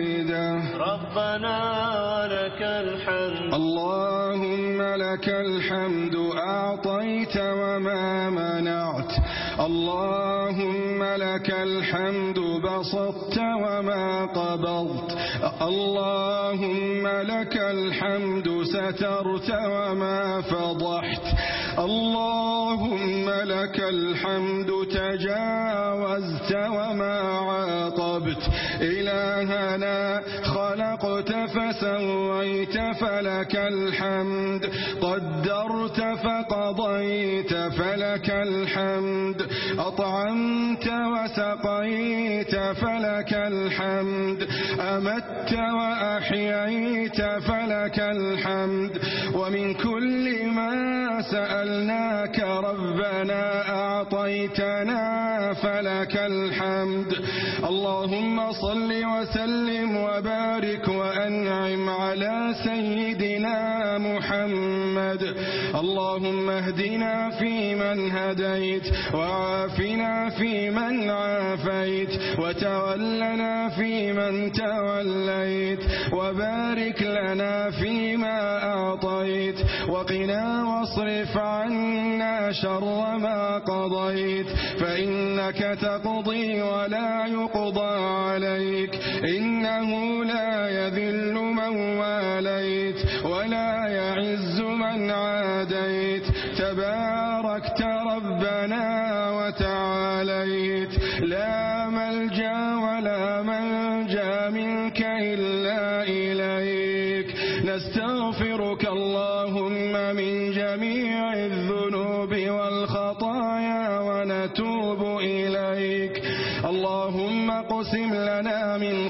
حميدا. ربنا لك الحمد. اللهم لك الحمد. أعطيت وما منعت. اللهم لك الحمد. بسطت وما قبضت. اللهم لك الحمد. سترت وما فضحت. اللهم لك الحمد. تجاوزت وما عاقبت. إلهنا سويت فلك الحمد قدرت فقضيت فلك الحمد أطعمت وسقيت فلك الحمد أمت وأحييت فلك الحمد ومن كل ما سألناك ربنا أعطيتنا فلك الحمد. اللهم صل وسلم وبارك وأنعم وسلم على سيدنا محمد. اللهم اهدنا فيمن هديت وعافنا فيمن عافيت وتولنا فيمن توليت وبارك لنا فيما أعطيت وقنا واصرف عنا شر ما قضيت فإنك تقضي ولا يقضى عليك إنه لا يذل من من واليت ولا يعز من عاديت. تباركت ربنا وتعاليت. لا ملجأ ولا منجأ منك إلا إليك. نستغفرك اللهم من جميع الذنوب والخطايا ونتوب إليك. اللهم قسم لنا من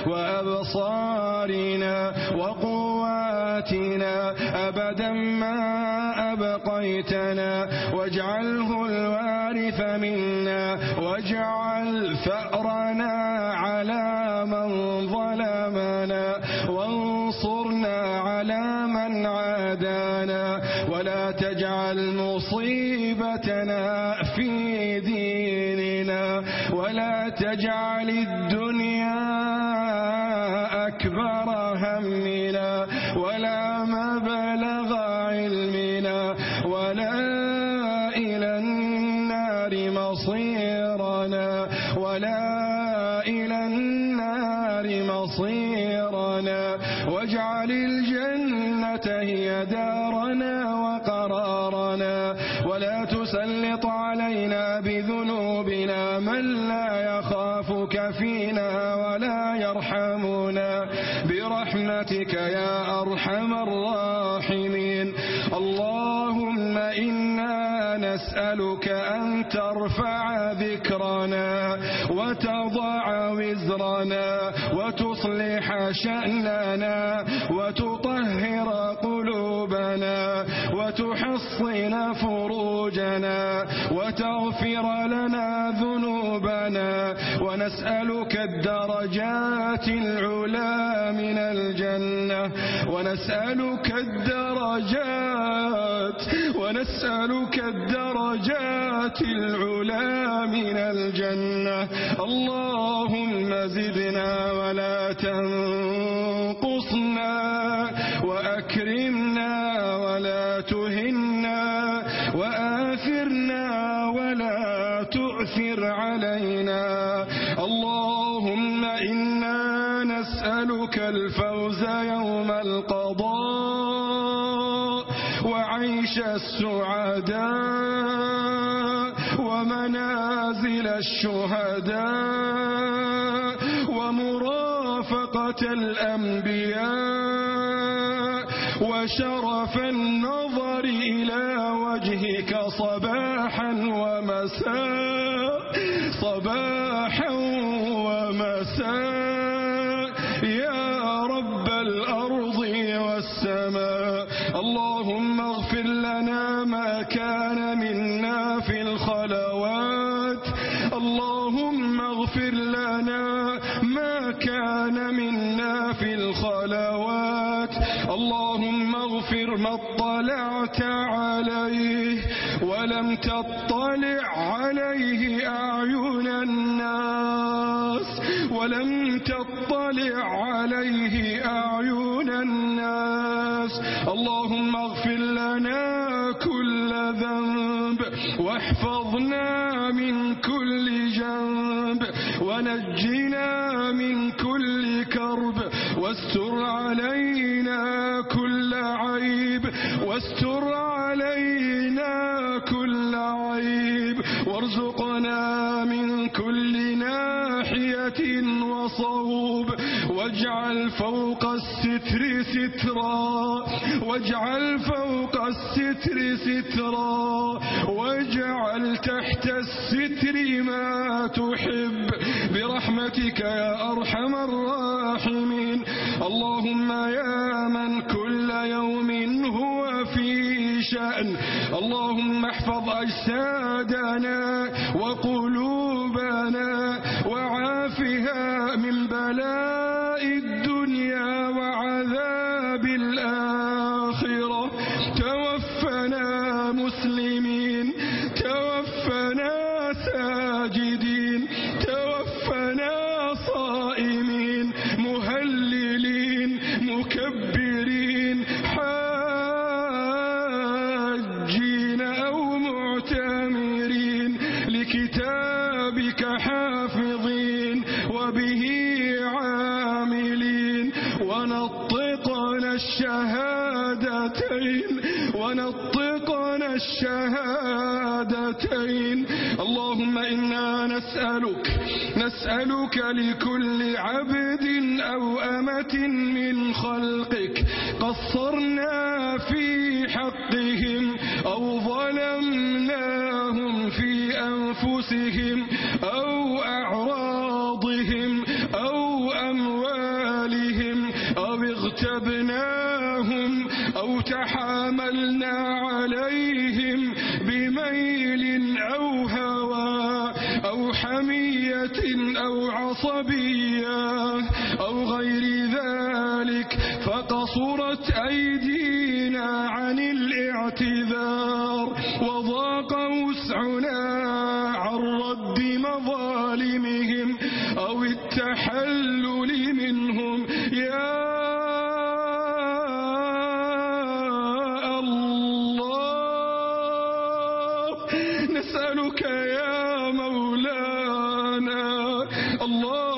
أعطيتنا واجعله الوارث منا واجعل فأرنا على من ظلمنا وانصرنا على من عادانا ولا تجعل مصيبتنا في ديننا ولا تجعل الدنيا وأمرنا وقرارنا ولا تسلط علينا بذنوبنا من لا يخافك فينا ولا يرحمنا. برحمتك يا أرحم الراحمين. اللهم إنا نسألك أن ترفع ذكرنا وتضع وزرنا وتصلح شأننا وتقوم يحصن فروجنا وتغفر لنا ذنوبنا ونسألك الدرجات العلا من الجنة ونسألك الدرجات ونسألك الدرجات العلا من الجنة اللهم زدنا ولا تنظر تؤثر علينا. اللهم إنا نسألك الفوز يوم القضاء وعيش السعداء ومنازل الشهداء ومرافقة الأنبياء وشر النساء يا رب الأرض والسماء. اللهم اغفر لنا ما كان تطلع عليه أعين الناس اللهم اغفر لنا كل ذنب واحفظنا من كل جنب ونجنا من كل كرب واستر علينا كل عيب واستر علينا كل عيب وارزقنا من كل ناحية وصوب واجعل فوق الستر سترا واجعل فوق الستر سترا واجعل تحت الستر ما تحب. برحمتك يا أرحم الراحمين. اللهم يا من كل يوم هو في شأن. اللهم احفظ أجسادنا وقلوبنا وعافها من بلاد الدنيا وعذاب الآخرة توفنا مسلمين. شهادتين. اللهم إنا نسألك نسألك لكل عبد أو أمة من خلقك. قصرنا في حقهم أو ظلمناهم في أنفسهم. حمية أو عصبية أو غير ذلك فقصرت أيدينا عن الاعتداء اللهم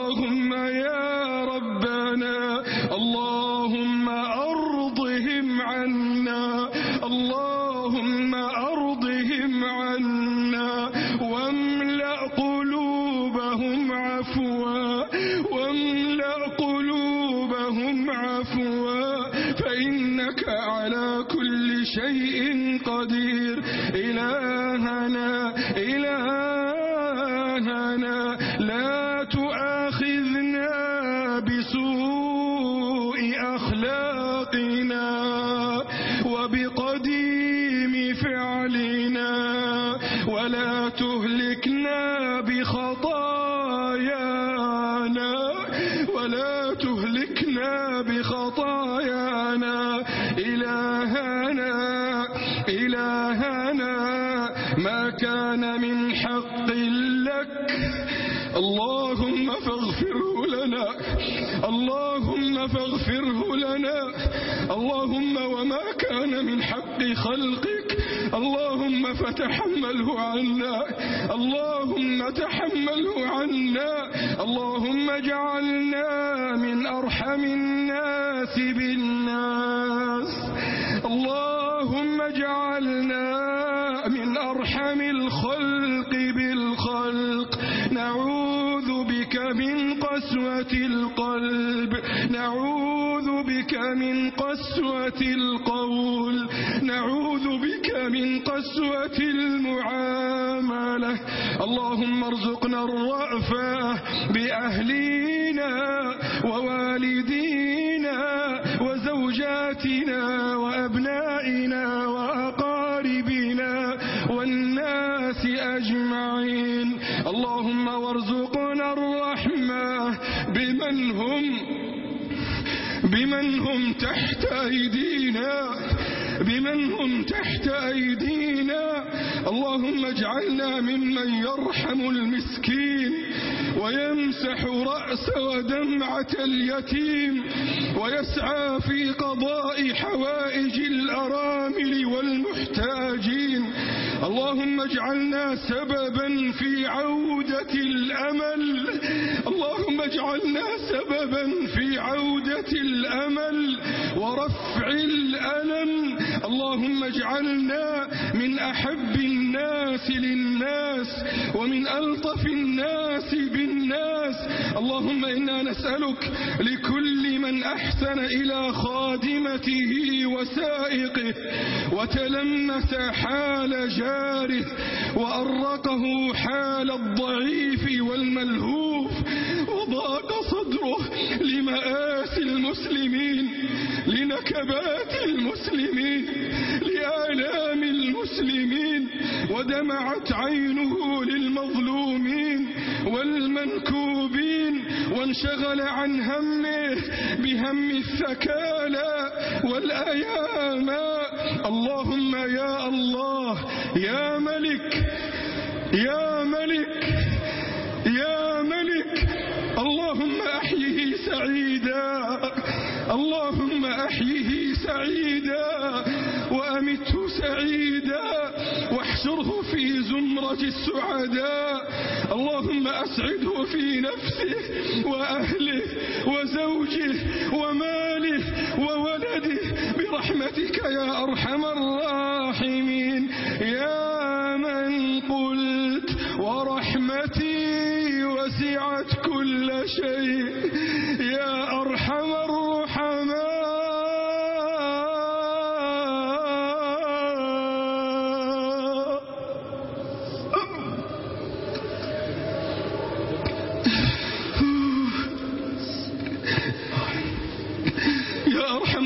بسوء كان اللهم وما كان من حق خلقك. اللهم فتحمله عنا. اللهم تحمله عنا. اللهم اجعلنا من أرحم الناس بالناس. اللهم اجعلنا من أرحم الخلق بالخلق. نعوذ بك من قسوة القلب. نعوذ من قسوة القول نعوذ بك من قسوة المعاملة. اللهم ارزقنا الرأفة بأهلينا ووالدينا تحت أيدينا بمن هم تحت أيدينا. اللهم اجعلنا ممن يرحم المسكين ويمسح رأس ودمعة اليتيم ويسعى في قضاء حوائج الأرامل والمحتاجين. اللهم اجعلنا سببا في عودة الأمل. اللهم اجعلنا سببا في عودة الأمل ورفع الألم. اللهم اجعلنا من أحب الناس للناس ومن ألطف الناس بالناس. اللهم إنا نسألك لكل من أحسن إلى خادمته وسائقه وتلمس حال جاهله الحارث وأرقه حال الضعيف والملهوف وضاق صدره لمآسي المسلمين لنكبات المسلمين لآلام المسلمين ودمعت عينه للمظلومين والمنكوبين وانشغل عن همه بهم الثكالى والأيامات اللهم يا الله يا ملك يا ملك يا ملك. اللهم أحيه سعيدا اللهم أحيه سعيدا وأمته سعيدا واحشره في زمرة السعداء. اللهم أسعده في نفسه وأهله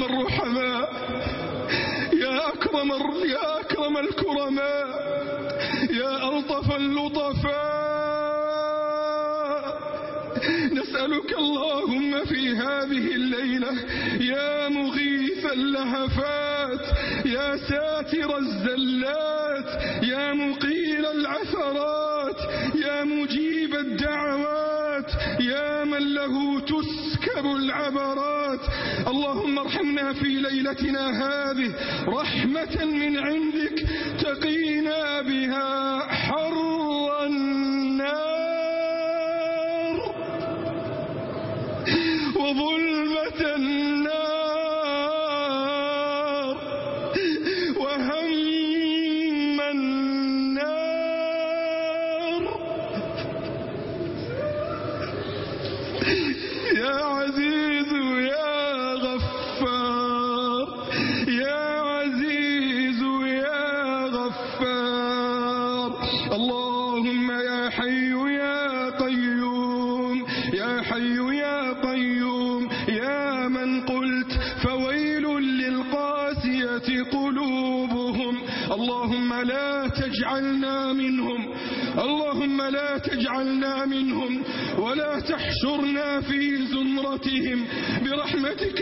الرحماء يا أكرم, يا أكرم الكرماء. يا ألطف اللطفاء. نسألك اللهم في هذه الليلة. يا مغيث اللهفات. يا ساتر الزلات. يا مقيل العثرات. يا مجيب الدعوات. يا من له تسكب العبرات. الصلوات. اللهم ارحمنا في ليلتنا هذه. رحمة من عندك تقينا بها حرا.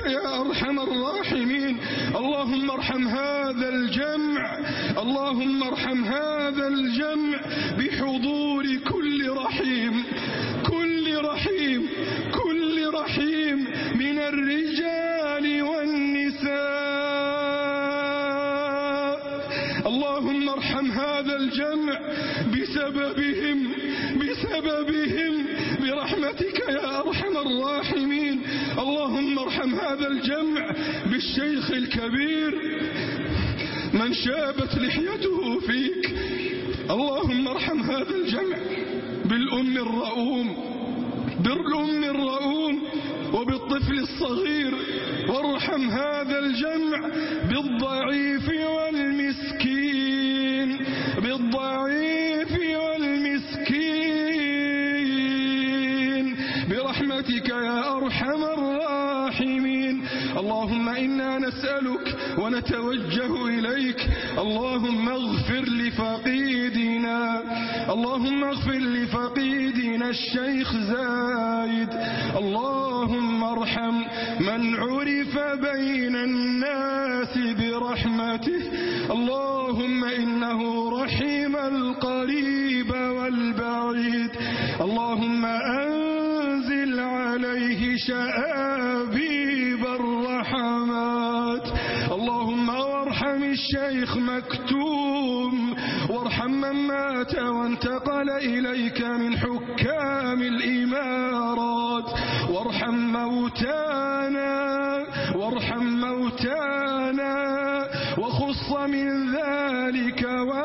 يا أرحم الراحمين. اللهم ارحم هذا الجمع. اللهم ارحم هذا الجمع بحضور كل رحيم. كل رحيم. كل رحيم من الرجال والنساء. اللهم ارحم هذا الجمع بسببهم. بسببهم. برحمتك يا أرحم الراحمين. ختم هذا الجمع بالشيخ الكبير من شابت لحيته فيك. اللهم ارحم هذا الجمع بالأم الرؤوم بالأم الرؤوم وبالطفل الصغير. وارحم هذا الجمع بالضعيف والمسكين بالضعيف ونتوجه إليك. اللهم اغفر لفقيدنا. اللهم اغفر لفقيدنا الشيخ زايد. اللهم ارحم من عرف بين الناس برحمته. اللهم إنه رحم القريب والبعيد. اللهم أنزل عليه شآب الشيخ مكتوم. وارحم من مات وانتقل إليك من حكام الإمارات. وارحم موتانا وارحم موتانا. وخص من ذلك وارحم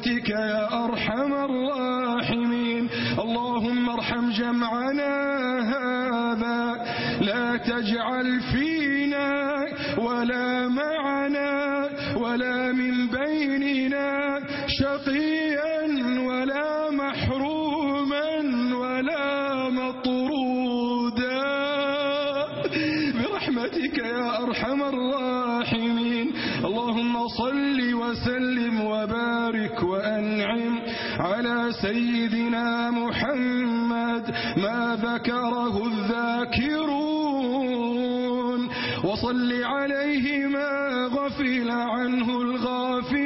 برحمتك يا أرحم الراحمين. اللهم ارحم جمعنا هذا لا تجعل فينا ولا معنا على سيدنا محمد ما ذكره الذاكرون وصل عليه ما غفل عنه الغافل